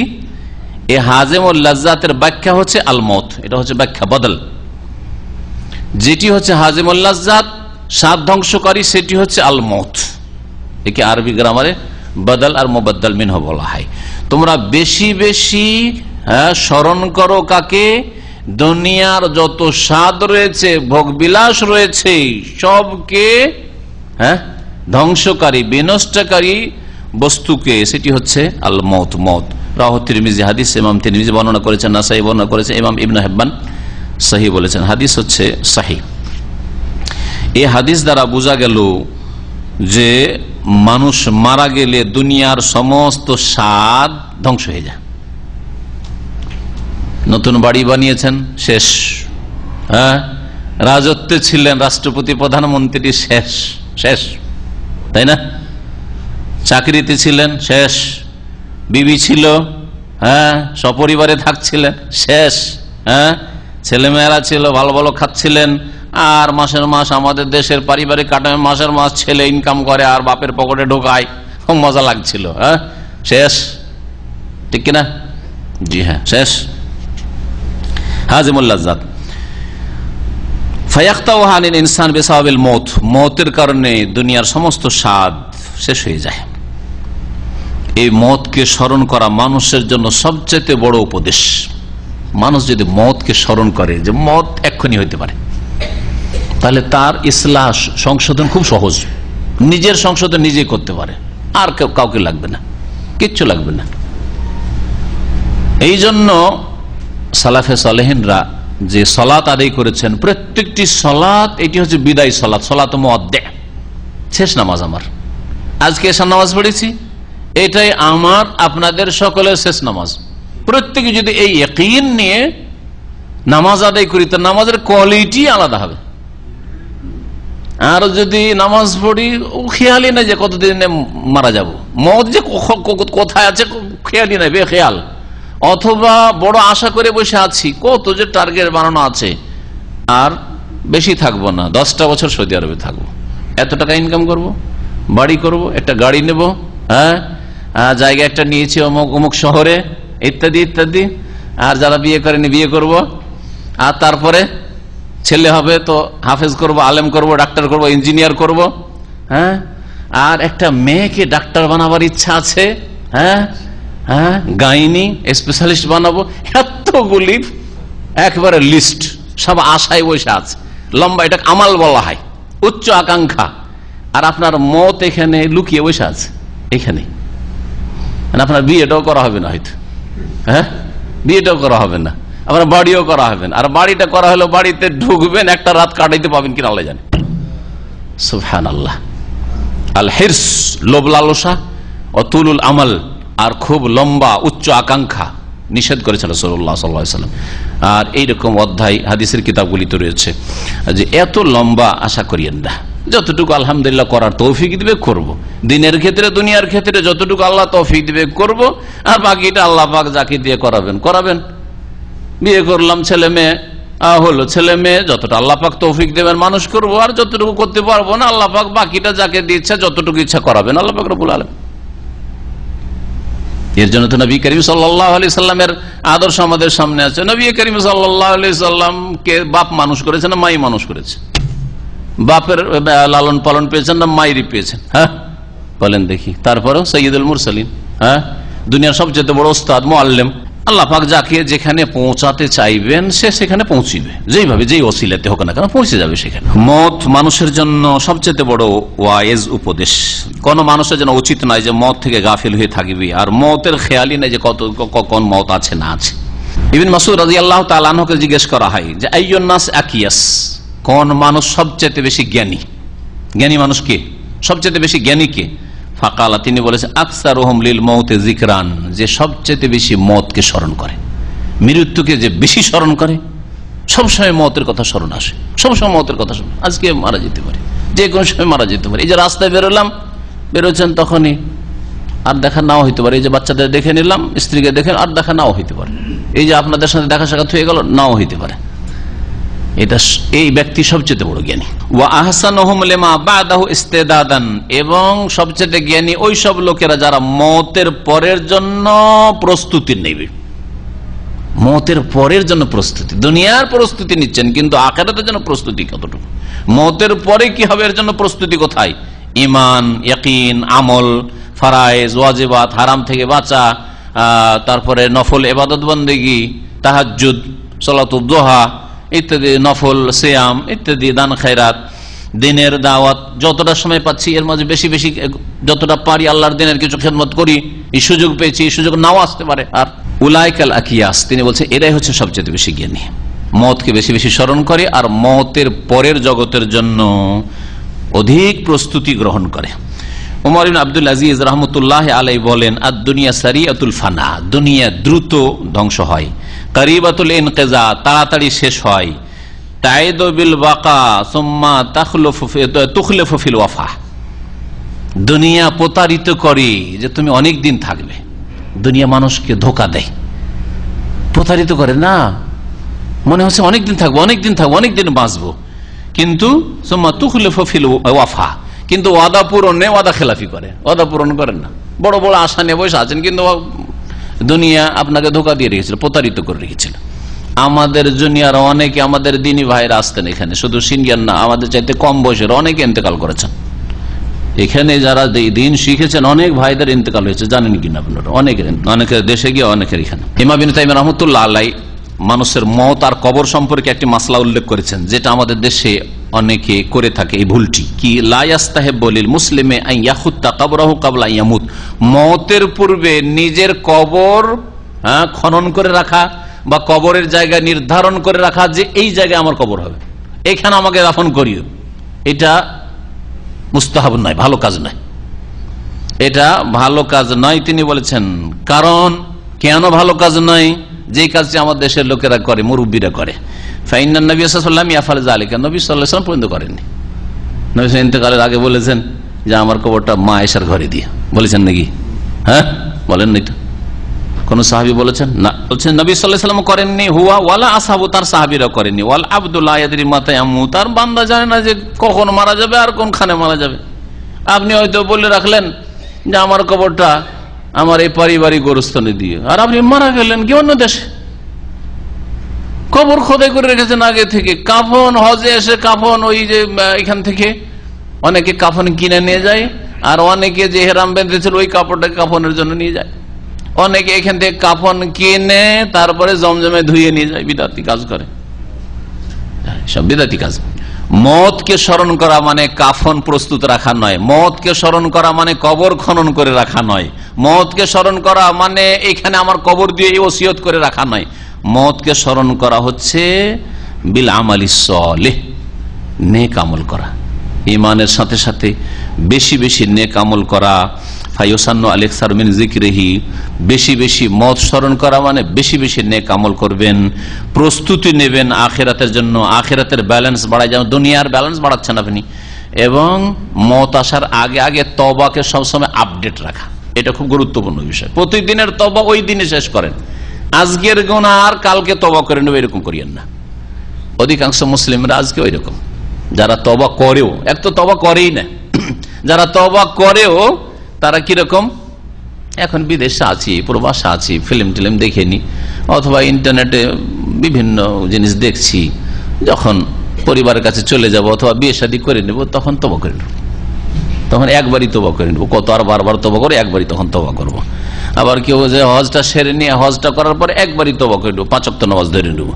এ হাজেম ও লাজ্জাতের ব্যাখ্যা হচ্ছে আলমত এটা হচ্ছে ব্যাখ্যা বদল। যেটি হচ্ছে হাজেম উল্লাজাত স্বাদ ধ্বংসকারী, সেটি হচ্ছে আলমত একে আরবি গ্রামারে বদল আর মোবদ্দল মিনহ বলা হয়। তোমরা বেশি বেশি হ্যাঁ স্মরণ করো কাকে? দুনিয়ার যত স্বাদ রয়েছে, ভোগবিলাস রয়েছে, সবকে হ্যাঁ ধ্বংসকারী, বিনষ্টকারী বস্তুকে, সেটি হচ্ছে আল মত মত রাহ হাদিস, ইমাম বর্ণনা করেছেন বর্ণনা করেছেন, ইমাম হেব্বান সাহি বলেছেন। হাদিস হচ্ছে সাহি। এই হাদিস দ্বারা যে মানুষ মারা গেলে দুনিয়ার সমস্ত স্বাদ ধ্বংস হয়ে যায়। নতুন বাড়ি বানিয়েছেন, শেষ। হ্যাঁ? রাজত্বে ছিলেন রাষ্ট্রপতি, প্রধানমন্ত্রী, শেষ। শেষ। তাই না? চাকরিতে ছিলেন, শেষ। বিবি ছিল হ্যাঁ? সপরিবারে থাকছিলেন, শেষ। হ্যাঁ? ছেলেমেয়েরা ছিল, ভালো ভালো খাচ্ছিলেন। আর মাসের মাস আমাদের দেশের পারিবারিক কাঠামো, মাসের মাস ছেলে ইনকাম করে আর বাপের পকেটে ঢোকায়। খুব মজা লাগছিল হ্যাঁ? শেষ। ঠিক কিনা? জি হ্যাঁ শেষ। হাজিমুল্লাজাদ ফায়াক্তাওহানিন ইনসান বেসাবিল মত। মতের কারণে দুনিয়ার সমস্ত স্বাদ শেষ হয়ে যায়। এই মতকে স্মরণ করা মানুষের জন্য সবচেয়ে বড় উপদেশ। মানুষ যদি মতকে স্মরণ করে যে মত এক্ষুনি হইতে পারে, তাহলে তার ইসলাহ সংশোধন খুব সহজ। নিজের সংশোধন নিজেই করতে পারে। আর কাউকে লাগবে না, কিচ্ছু লাগবে না। এই জন্য সালাফে সালেহিনরা যে সলাত আদায় করেছেন, প্রত্যেকটি সলাত, এটি হচ্ছে বিদায় সলাত সলাত শেষ নামাজ আমার। আজকে এসা নামাজ পড়েছি, এটাই আমার, আপনাদের সকলের শেষ নামাজ। প্রত্যেকে যদি এই একইন নিয়ে নামাজ আদায় করি তো নামাজের কোয়ালিটি আলাদা হবে। আর যদি নামাজ পড়ি, ও খেয়ালই না যে কতদিনে মারা যাব। মদ যে কোথায় আছে খেয়ালই নাই, বেখেয়াল। অথবা বড় আশা করে বসে আছি, কত যে টার্গেট বানানো আছে, আর বেশি থাকব না, দশটা বছর সৌদি আরবে থাকব। এত টাকা ইনকাম করব, বাড়ি করব, একটা গাড়ি নেব হ্যাঁ? জায়গা একটা নিয়েছি অমুক অমুক শহরে, ইত্যাদি ইত্যাদি। আর যারা বিয়ে করেনি, বিয়ে করব। আর তারপরে ছেলে হবে তো হাফেজ করব, আলেম করব, ডাক্তার করব ইঞ্জিনিয়ার করব হ্যাঁ? আর একটা মেয়েকে ডাক্তার বানাবার ইচ্ছা আছে হ্যাঁ? হ্যাঁ গাইনি স্পেশালিস্ট বানাবো, এতগুলি, একবারে লিস্ট সব আশায় বসে আছে। লম্বা, এটা আমাল বলা হয়, উচ্চ আকাঙ্ক্ষা। আর আপনার মত এখানে লুকিয়ে বসে আছে, এখানে। মানে আপনার বিয়েটাও করা হবে না হয়তো। হ্যাঁ? বিয়েটাও করা হবে না। আপনার বাড়িও করা হবে না। আর বাড়িটা করা হলো, বাড়িতে ঢুকবেন, একটা রাত কাটাইতে পাবেন কিনা আল্লাহ জানে। সুফহান আল্লাহ আল হিরস লোভ লালসা অতুলুল আমল আর খুব লম্বা, উচ্চ আকাঙ্ক্ষা নিষেধ করেছেন রসুল্লাহ সাল্লাম। আর এইরকম অধ্যায় হাদিসের কিতাবগুলিতে রয়েছে যে এত লম্বা আশা করিয়েন না। যতটুকু আলহামদুলিল্লাহ করার তৌফিক দিবে, করব। দিনের ক্ষেত্রে, দুনিয়ার ক্ষেত্রে যতটুকু আল্লাহ তৌফিক দিবে, করব। আর বাকিটা আল্লাহ পাক যাকে দিয়ে করাবেন করাবেন। বিয়ে করলাম, ছেলে মেয়ে হলো ছেলে মেয়ে, যতটা আল্লাহ পাক তৌফিক দেবেন মানুষ করব। আর যতটুকু করতে পারব না, আল্লাহ পাক বাকিটা যাকে দিচ্ছে, যতটুকু ইচ্ছা করাবেন। আল্লাহ পাক রবুল আলম এর জন্য তো নবী করিম সাল্লামের আদর্শ আমাদের সামনে আছে। নবী করিম সাল্লাম কে বাপ মানুষ করেছে না মাই মানুষ করেছে? বাপের লালন পালন পেয়েছেন না মাইরি পেয়েছেন? হ্যাঁ? বলেন দেখি। তারপরেও সৈয়দুল মুরসালিম হ্যাঁ? দুনিয়ার সবচেয়ে বড় ওস্তাদ মোয়াল্লেম আল্লাহ পাক যাকে যেখানে পৌঁছাতে চাইবেন, সে সেখানে পৌঁছিবে। যেইভাবে, যেই অসিলাতে হোক না কেন, পৌঁছে যাবে সেখানে। মত মানুষের জন্য সবচেয়ে বড় ওয়াইজ উপদেশ। কোন মানুষের জন্য উচিত নয় যে মত থেকে গাফিল হয়ে থাকবি, আর মতের খেয়ালই নেই যে কত, ক- কোন মত আছে, না আছে। ইবিন মাসুদ রাজি আল্লাহ তালানহকে জিজ্ঞেস করা হয় যে আইয়ন্নাস আকিয়াস? কোন মানুষ সবচেয়ে বেশি জ্ঞানী? জ্ঞানী মানুষ কে? সবচেয়ে বেশি জ্ঞানী কে? ফাকালা, তিনি বলেছেন আকসার ওহম লিল মৌতে জিকরান যে সবচেয়ে বেশি মতকে স্মরণ করে। মৃত্যুকে যে বেশি স্মরণ করে, সবসময় মতের কথা স্মরণ আসে। সবসময় মতের কথা স্মরণ আজকে মারা যেতে পারে। যে কোনো সময় মারা যেতে পারে। এই যে রাস্তায় বেরোলাম, বেরোচ্ছেন তখনই, আর দেখা নাও হইতে পারে। এই যে বাচ্চাদের দেখে নিলাম, স্ত্রীকে দেখে আর দেখা নাও হইতে পারে। এই যে আপনাদের সাথে দেখা সাক্ষাৎ হয়ে গেল, নাও হইতে পারে। এটা এই ব্যক্তি সবচেয়ে বড় জ্ঞানী। ওয়া ইস্তেদাদান। এবং সবচেয়ে জ্ঞানী ওই সব লোকেরা যারা মতের পরের জন্য প্রস্তুতি নেবে। মতের পরের জন্য প্রস্তুতি। দুনিয়ার প্রস্তুতি নিচ্ছেন, কিন্তু আখেরাতের জন্য প্রস্তুতি কতটুকু? মতের পরে কি হবে? এর জন্য প্রস্তুতি কোথায়? ইমান ইয়াকিন, আমল, ফারায়েজ, ওয়াজিবাত, হারাম থেকে বাঁচা তারপরে নফল এবাদত বন্দেগি তাহাজুদ সলাতুদ্দোহা ইত্যাদি, নফল, সিয়াম, ইত্যাদি, দান, খায়রাত, দিনের দাওয়াত, যতটা সময় পাচ্ছি এর মাঝে বেশি বেশি যতটা পারি আল্লাহর দিনের কিছু খেদমত করি, এই সুযোগ পেয়েছি সুযোগ নাও আসতে পারে। আর উলাইকাল আকিয়াস, তিনি বলছেন এরাই হচ্ছে সবচেয়ে বেশি জ্ঞানী। মতকে বেশি বেশি স্মরণ করে আর মতের পরের জগতের জন্য অধিক প্রস্তুতি গ্রহণ করে। উমর আব্দুল আজিজ রহমতুল্লাহ আলাই বলেন আর দুনিয়া সারিয়াতুল ফানা দুনিয়া দ্রুত ধ্বংস হয়। করিবাতুল ইনকেজা, তাড়াতাড়ি শেষ হয়। তাইদ বিল বাকা, সোম্মা তুখলেফু ওয়াফা। দুনিয়া প্রতারিত করে যে তুমি অনেক দিন থাকবে। দুনিয়া মানুষকে ধোকা দেয়। প্রতারিত করে, না। মনে হচ্ছে অনেকদিন থাকব অনেকদিন থাকব অনেকদিন বাঁচবো। কিন্তু সোম্মা তুখলেফু ফিল ওয়াফা। কিন্তু ওয়াদা পূরণে ওয়াদা খেলাফি করে। ওয়াদা পূরণ করেন না। বড় বড় আশা নিয়ে বসে আছেন, কিন্তু দুনিয়া আপনাকে ধোকা দিয়ে রেখেছিল, প্রতারিত করে রেখেছিল। আমাদের জুনিয়ার অনেকে আমাদের দিনী ভাইরা আসতেন এখানে, শুধু সিনিয়র না, আমাদের চাইতে কম বয়সের অনেকে ইন্তেকাল করেছেন। এখানে যারা দিন শিখেছেন, অনেক ভাইদের ইন্তেকাল হয়েছে, জানেন কিনা আপনারা? অনেকের অনেকের দেশে গিয়ে অনেকের এখানে। ইমাবিন তাইম রহমতুল্লাহ আলাই মানুষের মত আর কবর সম্পর্কে একটি মাসলা উল্লেখ করেছেন, যেটা আমাদের দেশে অনেকে করে থাকে এই ভুলটি। কি লায়াস্তাহেব বলিল মুসলিমে মতের পূর্বে নিজের কবর হ্যাঁ, খনন করে রাখা বা কবরের জায়গা নির্ধারণ করে রাখা যে এই জায়গায় আমার কবর হবে। এখানে আমাকে দাফন করিও। এটা মুস্তাহাব নয় ভালো কাজ নয়। এটা ভালো কাজ নয় তিনি বলেছেন। কারণ কেন ভালো কাজ নয়? যে কাজটি আমার দেশের লোকেরা করে, মুরব্বীরা করে। ফাইনান নবী সাল্লাম ইয়াফাল জালিকা নবী সাল্লাম পর্যন্ত করেননি। নবী ইন্তেকালের আগে বলেছেন যে, আমার কবরটা মা এসার ঘরে দিয়ে। বলেছেন নাকি? হ্যাঁ? বলেন তো কোন সাহাবি বলেছেন? না। বলছেন, নবী সাল্লাম করেননি। হুয়া ওয়ালা আসাবু, তার সাহাবিরা করেননি। ওয়াল আবদুল্লাহ মাথায় আমু তার বান্দা জানে না যে কখন মারা যাবে আর কোনখানে মারা যাবে। আপনি হয়তো বলে রাখলেন যে, আমার কবরটা আমার এই পারিবারিক গোরস্থানে দিয়ে। আর আপনি মারা গেলেন কি অন্য দেশে? কবর খোদাই করে রেখেছেন আগে থেকে। কাফন হজে এসে কাফন ওই যে এখান থেকে। অনেকে কাফন কিনে নিয়ে যায় আর অনেকে যে হেরাম বেঁধেছিল ওই কাপড়টা কাফনের জন্য নিয়ে যায়। অনেকে এখান থেকে কাফন কিনে তারপরে জমজমে ধুয়ে নিয়ে যায় বিদাতি কাজ করে। হ্যাঁ, সব বিদাতি কাজ। মতকে স্মরণ করা মানে কাফন প্রস্তুত রাখা নয়। মতকে স্মরণ করা মানে কবর খনন করে রাখা নয়। মতকে স্মরণ করা মানে এখানে আমার কবর দিয়ে এই ওসিয়ত করে রাখা নয়। মতকে স্মরণ করা হচ্ছে বিল আমালি সলেহ, নেক আমল করা। ইমানের সাথে সাথে বেশি বেশি নেক আমল করা ফাইসান্ন আলেকসার মিন জিক্রেহি, বেশি বেশি মত স্মরণ করা মানে বেশি বেশি নেক আমল করবেন, প্রস্তুতি নেবেন আখেরাতের জন্য, আখেরাতের ব্যালেন্স বাড়ায় যেমন দুনিয়ার ব্যালেন্স বাড়াচ্ছেন আপনি। এবং মত আসার আগে আগে তবাকে সবসময় আপডেট রাখা। এটা খুব গুরুত্বপূর্ণ বিষয়। প্রতিদিনের তবা ওই দিনে শেষ করেন। আজকের গোনা আর কালকে তবা করে নেবে, এরকম করিয়েন না। অধিকাংশ মুসলিমরা আজকে ওই রকম যারা তবা করেও, এক তো তবা করেই না। যারা তবা করেও তারা কীরকম এখন বিদেশে আছি, প্রবাসে আছি ফিল্ম টিলিম দেখেনি অথবা ইন্টারনেটে বিভিন্ন জিনিস দেখছি। যখন পরিবারের কাছে চলে যাব অথবা বিয়ে শাদী করে নেব, তখন তবা করে নেব। তখন একবারই তোবা করে নেব। কত আর বারবার তোবা করে একবারই তখন তবা করব। আবার কেউ যে হজটা সেরে নিয়ে হজটা করার পর একবারই তোবা করে নেব পাঁচক্ত নামাজ ধরে নেব।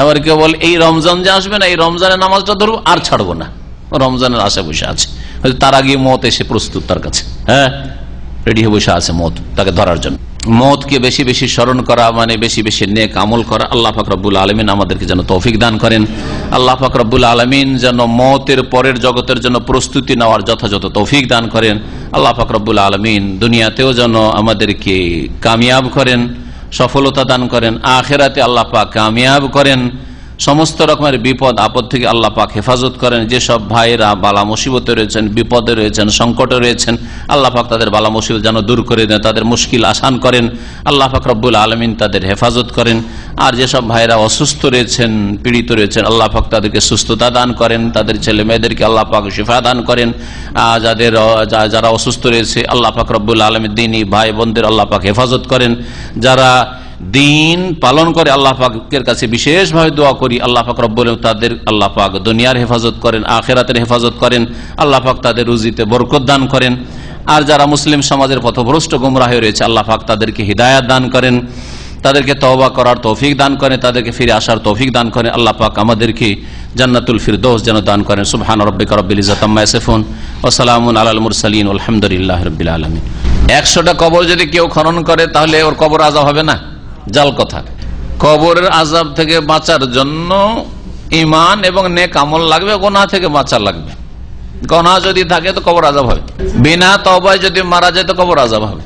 আবার কেউ বল, এই রমজান যে আসবে না, এই রমজানের নামাজটা ধরবো, আর ছাড়বো না। রমজানের আশা বসে আছে। তার আগে মত এসে প্রস্তুত তার কাছে। হ্যাঁ? রেডি হয়ে বসে আছে মত তাকে ধরার জন্য। মতকে বেশি বেশি স্মরণ করা মানে বেশি বেশি নেক আমল করা, আল্লাহ ফাকরাবুল আলমিন আমাদেরকে যেন তৌফিক দান করেন। আল্লাহ ফাকরাবুল আলমিন যেন মতের পরের জগতের জন্য প্রস্তুতি নেওয়ার যথাযথ তৌফিক দান করেন। আল্লাহ ফাকরাবুল আলমিন দুনিয়াতেও যেন আমাদেরকে কামিয়াব করেন, সফলতা দান করেন, আখেরাতে আল্লাহ পাক কামিয়াব করেন। সমস্ত রকমের বিপদ আপদ থেকে আল্লাহ পাক হেফাজত করেন। যেসব ভাইরা বালা মুসিবতে রয়েছেন, বিপদে রয়েছেন, সংকটে রয়েছেন, আল্লাহ পাক তাদের বালা মুসিবত যেন দূর করে দেন, তাদের মুশকিল আসান করেন। আল্লাহ পাক রব্বুল আলমিন তাদের হেফাজত করেন। আর যেসব ভাইরা অসুস্থ রয়েছেন, পীড়িত রয়েছেন, আল্লাহ পাক তাদেরকে সুস্থতা দান করেন। তাদের ছেলে মেয়েদেরকে আল্লাহ পাক শিফা দান করেন। যাদের যারা অসুস্থ রয়েছে, আল্লাহ পাক রব্বুল আলমীর দিনই ভাই বোনদের আল্লাহ পাক হেফাজত করেন। যারা দিন পালন করে আল্লাহ পাকের কাছে বিশেষভাবে দোয়া করি, আল্লাহ পাক রব্বুল তাদের, আল্লাহ পাক দুনিয়ার হেফাজত করেন, আখেরাতের হেফাজত করেন, আল্লাহ পাক তাদের রুজিতে বরকত দান করেন। আর যারা মুসলিম সমাজের পথভ্রষ্ট গুমরাহ হয়ে রয়েছে, আল্লাহ পাক তাদেরকে হৃদায়াত দান করেন, তাদেরকে তওবা করার তৌফিক দান করেন, তাদেরকে ফিরে আসার তৌফিক দান করেন, আল্লাহ পাক আমাদেরকে জান্নাতুল ফিরদৌস যেন দান করেন। সুবহান রব্বিকা রব্বিল ইজ্জাতি আম্মা ইয়াসিফুন, ওয়া সালামুন আলাল মুরসালিন আলহামদুলিল্লাহি রাব্বিল আলামিন। 100টা কবর যদি কেউ খনন করে, তাহলে ওর কবর আযাব হবে না? জাল কথা। কবরের আযাব থেকে বাঁচার জন্য ইমান এবং নেক আমল লাগবে, গোনাহ থেকে বাঁচা লাগবে। গোনাহ যদি থাকে তো কবর আজাব হবে। বিনা তবায় যদি মারা যায় তো কবর আজাব হবে।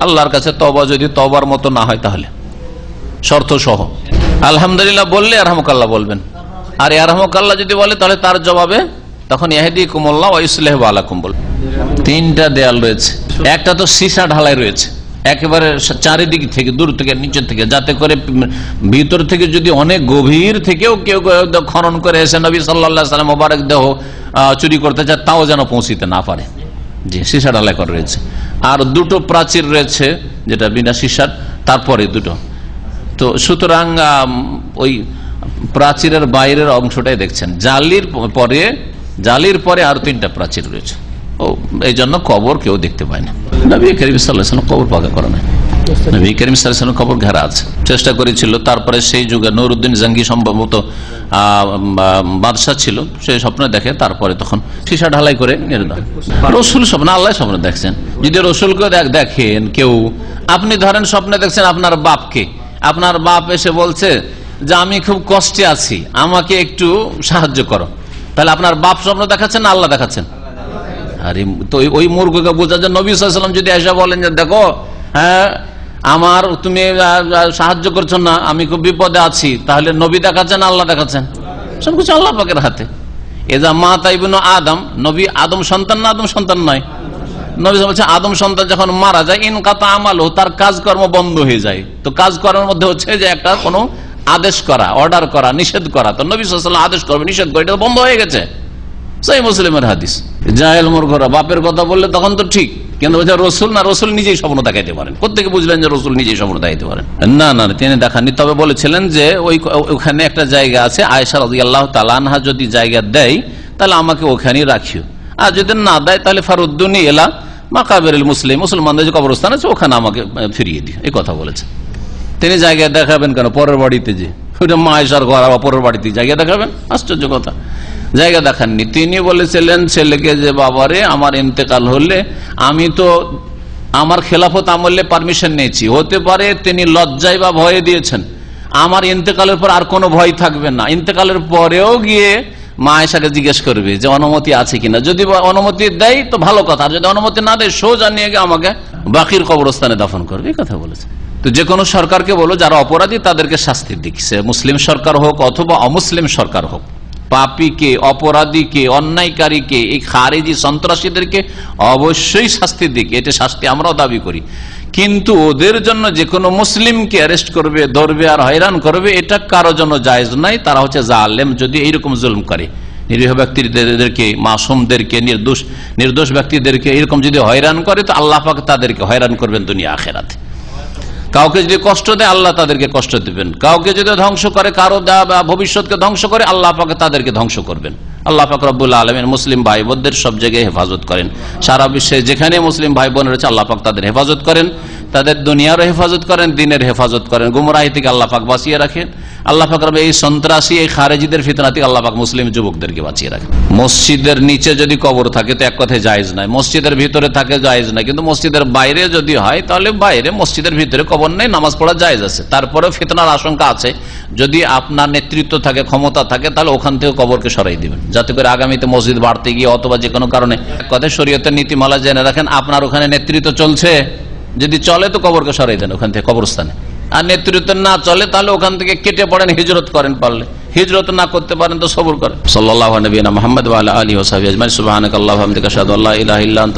আল্লাহর কাছে তবা যদি তবার মতো না হয় তাহলে। শর্ত সহ। আলহামদুলিল্লাহ বললে আরহামকাল্লাহ বলবেন। আর আরহামকাল্লাহ যদি বলে তাহলে তার জবাবে তখন ইহাদি কুমল্লাহ ইসলেহ আলাকুম বল তিনটা দেয়াল রয়েছে। একটা তো সীসা ঢালাই রয়েছে। একেবারে চারিদিক থেকে, দূর থেকে নিচে থেকে, যাতে করে ভিতর থেকে যদি অনেক গভীর থেকেও কেউ খনন করে এসে নবী সাল্লাহ সাল্লাম মোবারক দেহ চুরি করতে চায়, তাও যেন পৌঁছিতে না পারে। যে সীসা ঢালাই করা রয়েছে। আর দুটো প্রাচীর রয়েছে, যেটা বিনা সীসার, তারপরে দুটো। তো সুতরাং ওই প্রাচীরের বাইরের অংশটাই দেখছেন। জালির পরে জালির পরে আর তিনটা প্রাচীর রয়েছে। ও এই জন্য কবর কেউ দেখতে পায় না। নবী করিম সাল্লাহ কবর পাকা করে না নবী করিম কবর ঘেরা আছে। চেষ্টা করেছিল, তারপরে সেই যুগে নুরুদ্দিন জাঙ্গি সম্ভবত বাদশাহ ছিল সেই স্বপ্ন দেখে, তারপরে তখন সীসা ঢালাই করে। রসুল স্বপ্ন, আল্লাহ স্বপ্ন দেখছেন। যদি রসুলকে দেখ- দেখেন কেউ, আপনি ধরেন স্বপ্নে দেখছেন আপনার বাপকে। আপনার বাপ এসে বলছে যে, আমি খুব কষ্টে আছি, আমাকে একটু সাহায্য করো। তাহলে আপনার বাপ স্বপ্ন দেখাচ্ছেন না আল্লাহ দেখাচ্ছেন? তো ওই- মূর্খকে বোঝা যায় নবী সাল্লাম যদি এসে বলেন যে, দেখো হ্যাঁ আমার তুমি সাহায্য করছ না, আমি খুব বিপদে আছি, তাহলে নবী দেখাচ্ছেন, আল্লাহ দেখাচ্ছেন? সবকিছু আল্লাহ পাকের হাতে। এজা মা তাইবিন আদম, নবী আদম সন্তান না আদম সন্তান নয়? নবী বলছে আদম সন্তান যখন মারা যায় ইনকাতা আমাল তার কাজকর্ম বন্ধ হয়ে যায়। তো কাজকর্মের মধ্যে হচ্ছে যে একটা কোনো আদেশ করা, অর্ডার করা, নিষেধ করা। তো নবী সাল্লাম আদেশ করবে, নিষেধ করে, এটা বন্ধ হয়ে গেছে। সেই মুসলিমের হাদিস। জাহেল মূর্খরা বাপের কথা বললে তখন তো ঠিক, কিন্তু রসুল না, রসুল নিজেই স্বপ্ন দেখাইতে পারেন। বুঝলেন যে রসুল নিজেই স্বপ্ন দেখাইতে পারেন? না না, তিনি দেখাননি। তবে বলেছিলেন যে ওই ওখানে একটা জায়গা আছে আয়সা রাজি আল্লাহ তালানহা যদি জায়গা দেয়, তাহলে আমাকে ওখানেই রাখিও। আর যদি না দেয়, তাহলে ফারুদ্দুনি এলা মাকাবের মুসলিম, মুসলমানদের যে কবরস্থান আছে, ওখানে আমাকে ফিরিয়ে দিও। এই কথা বলেছে। তিনি জায়গায় দেখাবেন কেন? পরের বাড়িতে যে, ওইটা মায়েশার ঘর আবার পরের বাড়িতে জায়গা দেখাবেন? আশ্চর্য কথা। জায়গা দেখাননি। তিনি বলেছিলেন, ছেলেকে যে বাবারে আমার ইন্তেকাল হলে আমি তো আমার খেলাফত আমলে পারমিশন নিয়েছি। হতে পারে তিনি লজ্জায় বা ভয়ে দিয়েছেন। আমার ইন্তেকালের পর আর কোনো ভয় থাকবে না। ইন্তেকালের পরেও গিয়ে মা এসাকে জিজ্ঞেস করবে যে, অনুমতি আছে কিনা? যদি অনুমতি দেয়, তো ভালো কথা। আর যদি অনুমতি না দেয়, সোজা নিয়ে গিয়ে আমাকে বাকির কবরস্থানে দাফন করবে। এই কথা বলেছে। তো যে কোনো সরকারকে বলো, যারা অপরাধী, তাদেরকে শাস্তির সে মুসলিম সরকার হোক অথবা অমুসলিম সরকার হোক। পাপিকে, অপরাধীকে, অন্যায়কারীকে, এই খারেজি সন্ত্রাসীদেরকে অবশ্যই শাস্তির দিকে। এটা শাস্তি আমরাও দাবি করি। কিন্তু ওদের জন্য যে কোনো মুসলিমকে অ্যারেস্ট করবে, ধরবে আর হয়রান করবে, এটা কারও জন্য জায়জ নাই তারা হচ্ছে জালেম যদি এইরকম জুলম করে। নিরীহ ব্যক্তিদেরকে, মাসুমদেরকে, নির্দোষ নির্দোষ ব্যক্তিদেরকে এরকম যদি হয়রান করে, তো আল্লাহ পাক তাদেরকে হয়রান করবেন দুনিয়া, আখেরাতে। কাউকে যদি কষ্ট দেয়, আল্লাহ তাদেরকে কষ্ট দিবেন। কাউকে যদি ধ্বংস করে, কারও ভবিষ্যৎকে ধ্বংস করে, আল্লাহ পাকে তাদেরকে ধ্বংস করবেন। আল্লাহ পাক রব্বুল্লা আলমের মুসলিম ভাই বোনদের সব জায়গায় হেফাজত করেন। সারা বিশ্বে যেখানে মুসলিম ভাই বোন রয়েছে, আল্লাহ পাক তাদের হেফাজত করেন। তাদের দুনিয়ারও হেফাজত করেন, দিনের হেফাজত করেন। গুমরাহি থেকে আল্লাহ পাক বাঁচিয়ে রাখেন। আল্লাহ পাক রব এই সন্ত্রাসী, এই খারেজিদের ফিতনা থেকে আল্লাহ পাক মুসলিম যুবকদেরকে বাঁচিয়ে রাখেন। মসজিদের নিচে যদি কবর থাকে তো এক কথায় জায়েজ নাই মসজিদের ভিতরে থাকে জায়েজ নাই কিন্তু মসজিদের বাইরে যদি হয়, তাহলে বাইরে মসজিদের ভিতরে কবর নেই, নামাজ পড়া জায়েজ আছে। তারপরেও ফিতনার আশঙ্কা আছে। যদি আপনার নেতৃত্ব থাকে, ক্ষমতা থাকে, তাহলে ওখান থেকে কবরকে সরাই দিবেন। যাতে করে আগামীতে মসজিদ বাড়তে গিয়ে অথবা যে কোনো কারণে। এক কথায় শরীয়তের নীতিমালা জেনে রাখেন, আপনার ওখানে নেতৃত্ব চলছে। যদি চলে তো কবরকে সরাই দেন ওখান থেকে, কবরস্থানে। আর নেতৃত্ব না চলে, তাহলে ওখান থেকে কেটে পড়েন, হিজরত করেন পারলে। হিজরত না করতে পারেন তো সবর করেন। সাল্লাহ নবীনা মোহাম্মদ আলী ওসাহ আজমাই সুবাহ আল্লাহ আল্লাহ